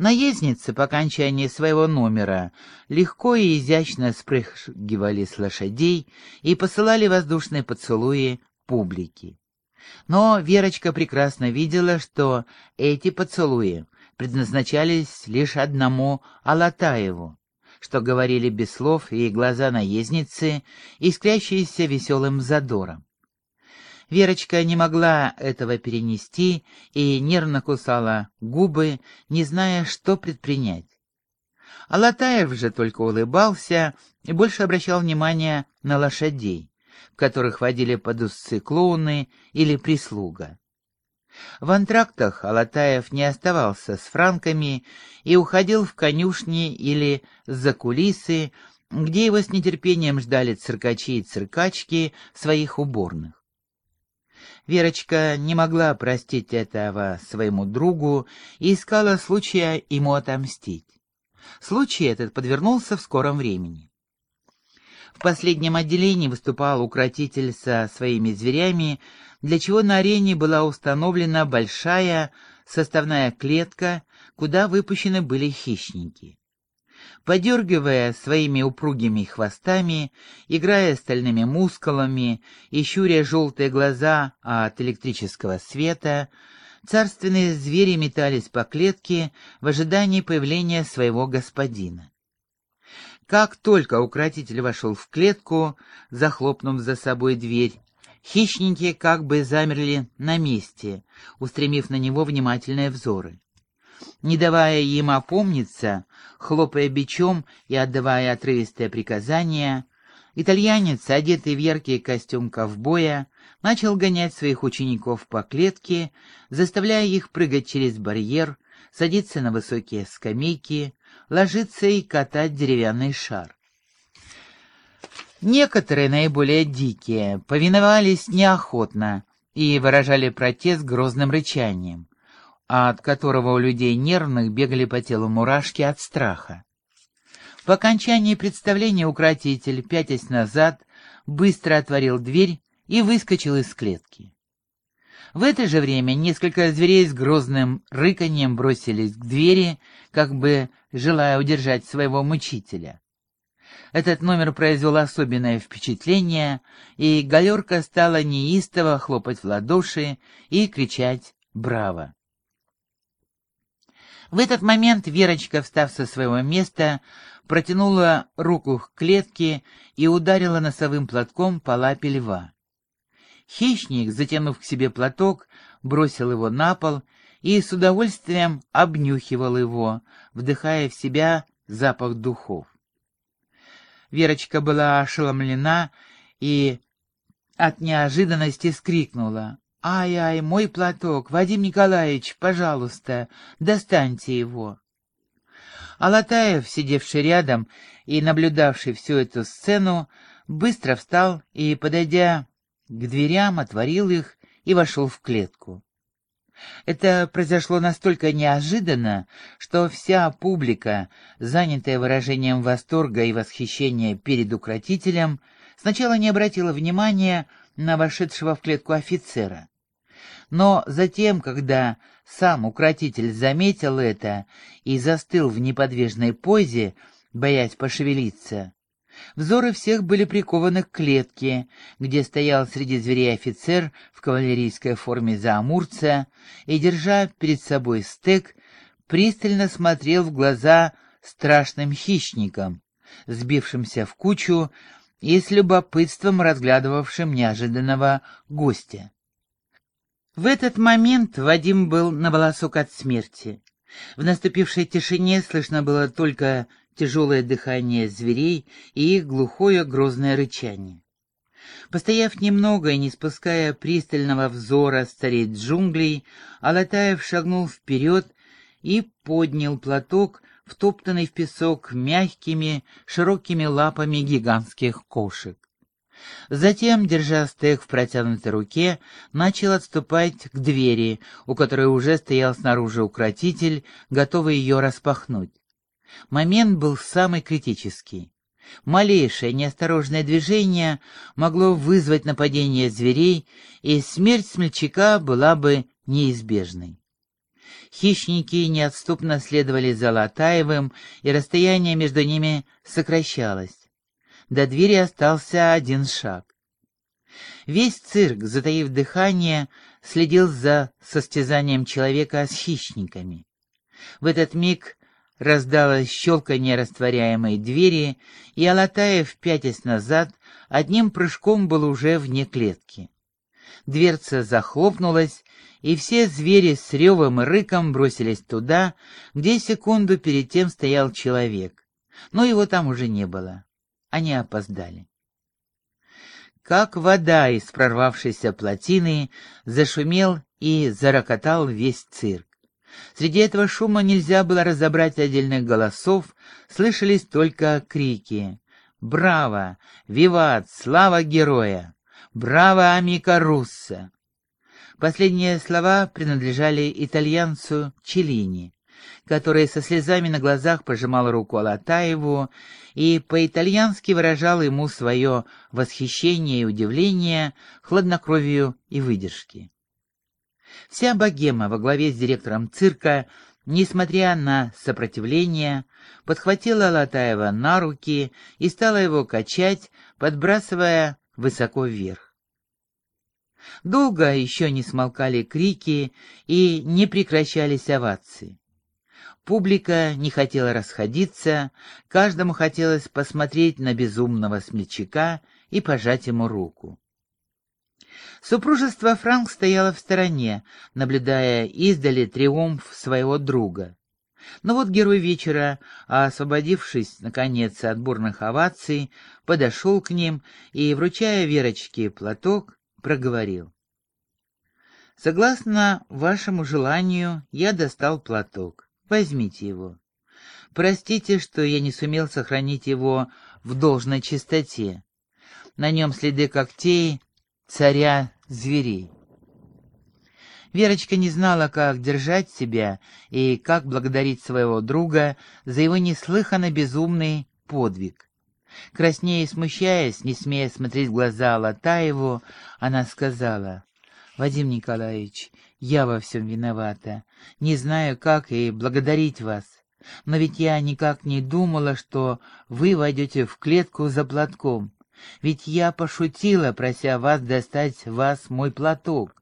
Наездницы по окончании своего номера легко и изящно спрыгивали с лошадей и посылали воздушные поцелуи публике. Но Верочка прекрасно видела, что эти поцелуи предназначались лишь одному Алатаеву, что говорили без слов и глаза наездницы, искрящиеся веселым задором. Верочка не могла этого перенести и нервно кусала губы, не зная, что предпринять. Алатаев же только улыбался и больше обращал внимание на лошадей, которых водили под усы клоуны или прислуга. В антрактах Алатаев не оставался с франками и уходил в конюшни или за кулисы, где его с нетерпением ждали циркачи и циркачки своих уборных. Верочка не могла простить этого своему другу и искала случая ему отомстить. Случай этот подвернулся в скором времени. В последнем отделении выступал укротитель со своими зверями, для чего на арене была установлена большая составная клетка, куда выпущены были хищники. Подергивая своими упругими хвостами, играя стальными мускулами и щуря желтые глаза от электрического света, царственные звери метались по клетке в ожидании появления своего господина. Как только укротитель вошел в клетку, захлопнув за собой дверь, хищники как бы замерли на месте, устремив на него внимательные взоры не давая им опомниться, хлопая бичом и отдавая отрывистые приказания, итальянец, одетый в яркий костюм ковбоя, начал гонять своих учеников по клетке, заставляя их прыгать через барьер, садиться на высокие скамейки, ложиться и катать деревянный шар. Некоторые, наиболее дикие, повиновались неохотно и выражали протест грозным рычанием от которого у людей нервных бегали по телу мурашки от страха. По окончании представления укротитель, пятясь назад, быстро отворил дверь и выскочил из клетки. В это же время несколько зверей с грозным рыканьем бросились к двери, как бы желая удержать своего мучителя. Этот номер произвел особенное впечатление, и галерка стала неистово хлопать в ладоши и кричать «Браво!». В этот момент Верочка, встав со своего места, протянула руку к клетке и ударила носовым платком по лапе льва. Хищник, затянув к себе платок, бросил его на пол и с удовольствием обнюхивал его, вдыхая в себя запах духов. Верочка была ошеломлена и от неожиданности скрикнула. «Ай-ай, мой платок! Вадим Николаевич, пожалуйста, достаньте его!» Алатаев, сидевший рядом и наблюдавший всю эту сцену, быстро встал и, подойдя к дверям, отворил их и вошел в клетку. Это произошло настолько неожиданно, что вся публика, занятая выражением восторга и восхищения перед укротителем, сначала не обратила внимания на вошедшего в клетку офицера. Но затем, когда сам укротитель заметил это и застыл в неподвижной позе, боясь пошевелиться, взоры всех были прикованы к клетке, где стоял среди зверей офицер в кавалерийской форме заамурца и, держа перед собой стек, пристально смотрел в глаза страшным хищникам, сбившимся в кучу и с любопытством разглядывавшим неожиданного гостя. В этот момент Вадим был на волосок от смерти. В наступившей тишине слышно было только тяжелое дыхание зверей и их глухое грозное рычание. Постояв немного и не спуская пристального взора с царей джунглей, Алатаев шагнул вперед и поднял платок, втоптанный в песок мягкими, широкими лапами гигантских кошек. Затем, держа стек в протянутой руке, начал отступать к двери, у которой уже стоял снаружи укротитель, готовый ее распахнуть. Момент был самый критический. Малейшее неосторожное движение могло вызвать нападение зверей, и смерть смельчака была бы неизбежной. Хищники неотступно следовали за Латаевым, и расстояние между ними сокращалось. До двери остался один шаг. Весь цирк, затаив дыхание, следил за состязанием человека с хищниками. В этот миг раздалось щелканье растворяемой двери, и Алатаев, пятясь назад, одним прыжком был уже вне клетки. Дверца захлопнулась, и все звери с ревом и рыком бросились туда, где секунду перед тем стоял человек. Но его там уже не было. Они опоздали. Как вода из прорвавшейся плотины зашумел и зарокотал весь цирк. Среди этого шума нельзя было разобрать отдельных голосов, слышались только крики «Браво! Виват! Слава героя! Браво, Амика Русса!» Последние слова принадлежали итальянцу Челлини, который со слезами на глазах пожимал руку Алатаеву и по-итальянски выражал ему свое восхищение и удивление хладнокровию и выдержке. Вся богема во главе с директором цирка, несмотря на сопротивление, подхватила Алатаева на руки и стала его качать, подбрасывая высоко вверх. Долго еще не смолкали крики и не прекращались овации. Публика не хотела расходиться, каждому хотелось посмотреть на безумного смельчака и пожать ему руку. Супружество Франк стояло в стороне, наблюдая издали триумф своего друга. Но вот герой вечера, освободившись, наконец, от бурных оваций, подошел к ним и, вручая Верочке платок, проговорил. «Согласно вашему желанию, я достал платок. Возьмите его. Простите, что я не сумел сохранить его в должной чистоте. На нем следы когтей царя зверей». Верочка не знала, как держать себя и как благодарить своего друга за его неслыханно безумный подвиг. Краснея и смущаясь, не смея смотреть в глаза Алатаеву, она сказала, «Вадим Николаевич, я во всем виновата. Не знаю, как и благодарить вас. Но ведь я никак не думала, что вы войдете в клетку за платком. Ведь я пошутила, прося вас достать вас мой платок.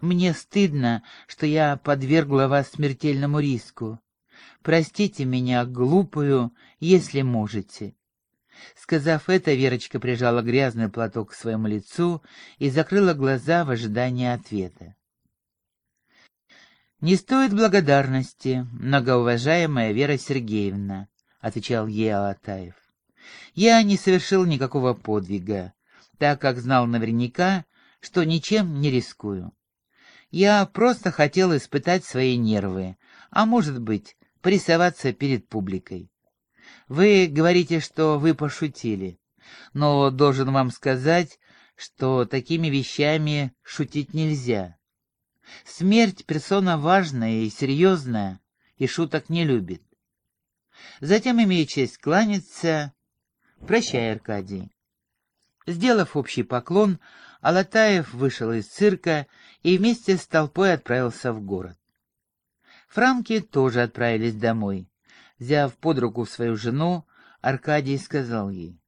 Мне стыдно, что я подвергла вас смертельному риску. Простите меня, глупую, если можете. Сказав это, Верочка прижала грязный платок к своему лицу и закрыла глаза в ожидании ответа. «Не стоит благодарности, многоуважаемая Вера Сергеевна», — отвечал ей Алатаев. «Я не совершил никакого подвига, так как знал наверняка, что ничем не рискую. Я просто хотел испытать свои нервы, а может быть, порисоваться перед публикой. Вы говорите, что вы пошутили, но должен вам сказать, что такими вещами шутить нельзя. Смерть — персона важная и серьезная, и шуток не любит. Затем имею честь кланяться. Прощай, Аркадий. Сделав общий поклон, Алатаев вышел из цирка и вместе с толпой отправился в город. Франки тоже отправились домой. Взяв под руку свою жену, Аркадий сказал ей.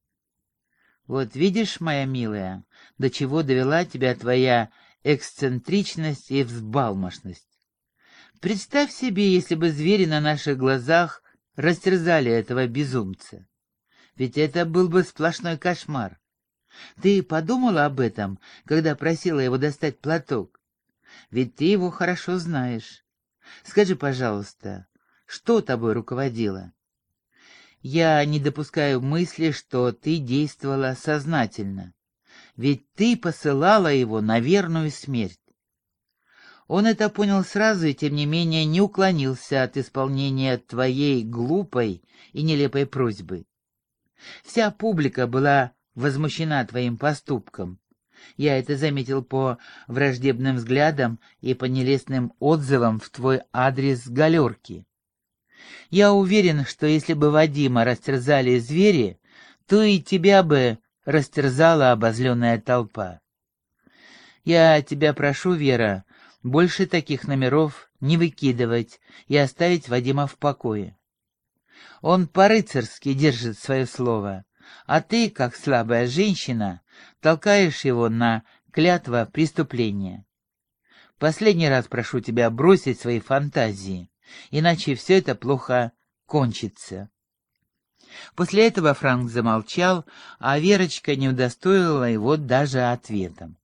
«Вот видишь, моя милая, до чего довела тебя твоя эксцентричность и взбалмошность. Представь себе, если бы звери на наших глазах растерзали этого безумца. Ведь это был бы сплошной кошмар. Ты подумала об этом, когда просила его достать платок? Ведь ты его хорошо знаешь. Скажи, пожалуйста, что тобой руководило? Я не допускаю мысли, что ты действовала сознательно, ведь ты посылала его на верную смерть. Он это понял сразу и, тем не менее, не уклонился от исполнения твоей глупой и нелепой просьбы. Вся публика была возмущена твоим поступком. Я это заметил по враждебным взглядам и по нелестным отзывам в твой адрес галерки. Я уверен, что если бы Вадима растерзали звери, то и тебя бы растерзала обозленная толпа. Я тебя прошу, Вера, больше таких номеров не выкидывать и оставить Вадима в покое. Он по-рыцарски держит свое слово, а ты, как слабая женщина, толкаешь его на клятва преступления. Последний раз прошу тебя бросить свои фантазии, иначе все это плохо кончится. После этого Франк замолчал, а Верочка не удостоила его даже ответом.